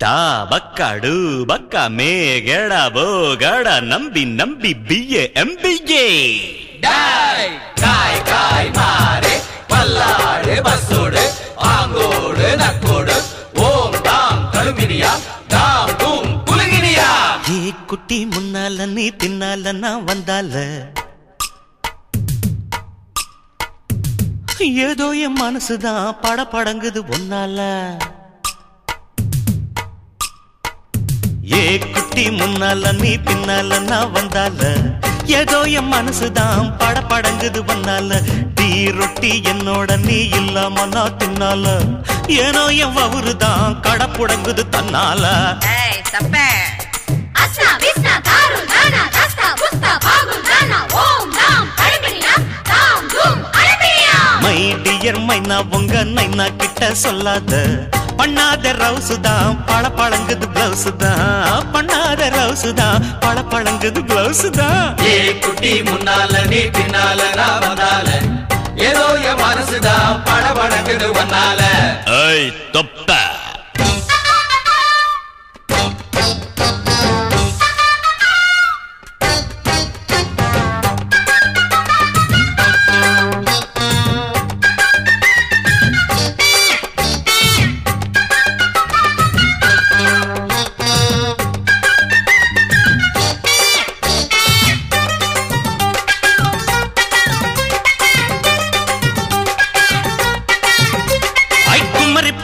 டா பக்காடு பக்கா மே கடா போ கடா நம்பி நம்பி பிஏ எம்பிஏ. டாய் காய் காய் மாறே பல்லாடு பஸ்ஸோடு ஆங்கோடு நக்கோடு ஓம் டாம் கழுமினியா டாம் டூம் குலுங்கினியா. ஏ குட்டி முன்னால நீ பின்னால வந்தால? ஏதோ என் மனசுதான் பட படங்குது ஒன்னால ஏ குட்டி முன்னால நீ பின்னால நான் வந்தால? ஏதோ என் மனசுதான் பட படங்குது ஒன்னால டீ ரொட்டி என்னோட நீ இல்லாம நான் தின்னால. ஏனோ என் வவுறுதான் கடப்புடங்குது தன்னால. மை டியர் மைனா உங்க நைனா கிட்ட சொல்லாத. பண்ணாத ரவுசு தான். பழ பழங்குது பிளவுஸ் தான். பண்ணாத ரவுசு தான். பழ பழங்குது பிளவுஸ் தான். ஏ குட்டி முன்னால நீ பின்னால நான் வந்தால. ஏதோ என் மனசுதான் படபடங்குது ஒன்னால ஐய் தொப்ப.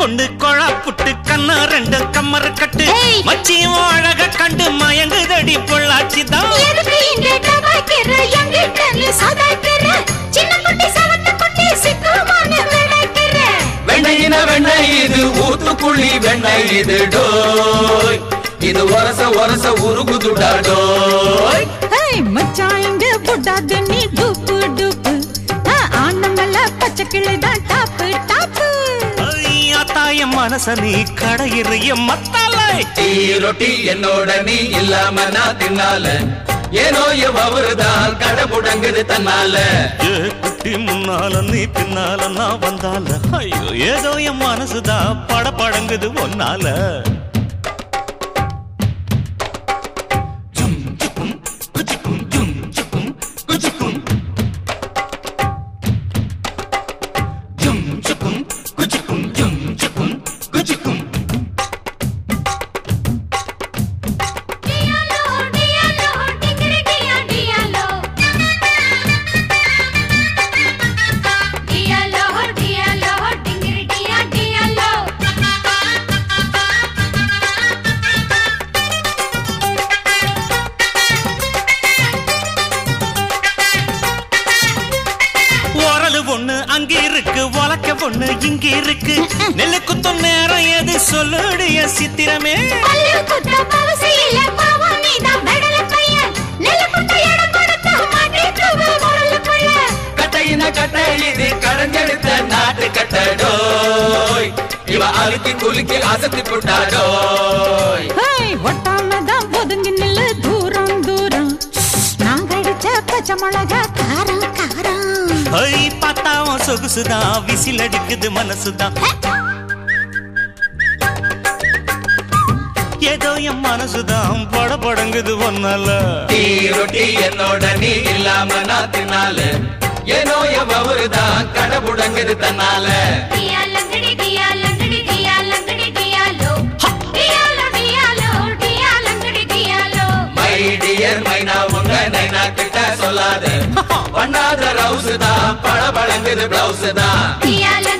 பொண்ணு கொழா புட்டு கண்ணா ரெண்டு கம்மர கட்டு. மச்சியும் அழக கண்டு மயங்குதடி பொள்ளாச்சி தான் வெண்ணையின வெண்ணெய் இது ஊத்துக்குழி வெண்ணெய் இது டோய். இது ஒரச ஒரச உருகுதுடா டோய். மச்சான் இங்க புட்டாத நீ டூப்பு. டூப்பு ஆனமல்ல பச்சை கிளை தான் டாப்பு டாப்பு. தாய மனச நீ கடையிறைய மத்தாலை டீ ரொட்டி என்னோட நீ இல்லாம நான் தின்னால. ஏனோ என் அவருதான் கடை முடங்குது தன்னால. ஏ குட்டி முன்னால நீ பின்னால நான் வந்தால. ஐயோ ஏதோ என் மனசுதான் பட படங்குது ஒன்னால ஒண்ணு அங்க இருக்கு உலக்க ஒண்ணு இங்க இருக்கு. நெல்லு குத்தும் நேரம் எது? சொல்லுடைய சித்திரமே. கட்டை இது கடைஞ்செடுத்த நாட்டு கட்டடோய் இவ அழுக்கி குலுக்கி அசத்தி புட்டாடோய் ஏய் ஒட்டாம தான் ஒதுங்கி நில்லு தூரம் தூரம். நான் கடிச்ச பச்சை மிளகா ஐ பார்த்தாவும் சொகுசுதான் விசில் அடிக்குது மனசுதான் ஏதோ என் மனசுதான் பட படங்குது ஒன்னால டீ ரொட்டி என்னோட நீ இல்லாம நான் தின்னால. ஏனோ என் அவருதான் கடை முடங்குது தன்னால. மைனா உங்க நைனா கிட்ட சொல்லாத. பண்ணாத ரவுஸ் தான் பழ பழங்குது பிளவுஸ் தான் டியாலோ